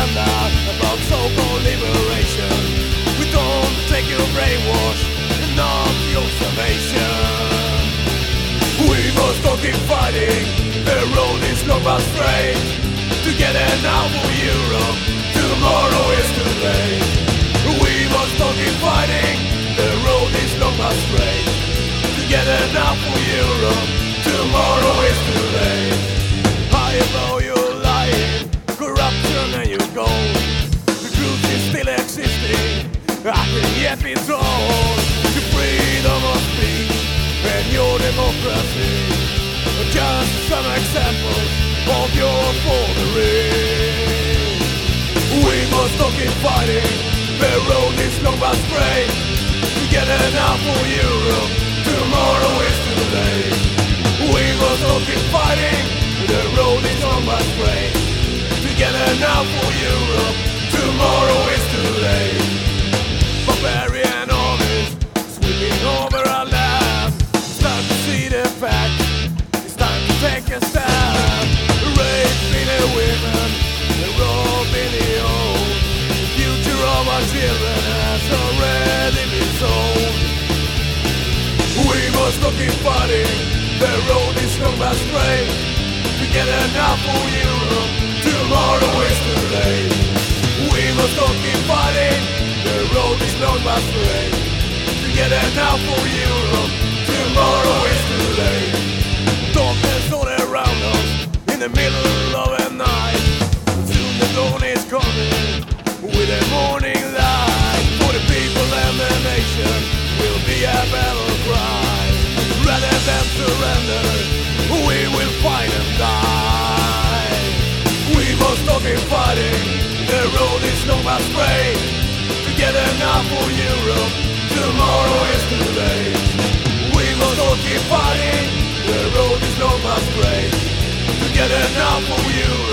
agenda about total liberation. We don't take your brainwash and not your salvation. We must not keep fighting, the road is long but straight. Together now for Europe, tomorrow is too late. We must not keep fighting, the road is long but straight. Together now for Europe, tomorrow is too late. I can yet be told. The freedom of speech and your democracy just some examples of your foldering. We must not keep fighting. The road is long but straight. Together now for Europe. Tomorrow is late. We must not keep fighting. The road is long but straight. Together now for Europe. Tomorrow is too late. Already been sold. We must keep fighting. The road is for Europe. Tomorrow is. We must keep fighting. The road is for Europe. Tomorrow is keep fighting. The road is long but straight. Together now for Europe. Tomorrow is too late. We must not keep fighting. The road is long but straight. Together now for Europe.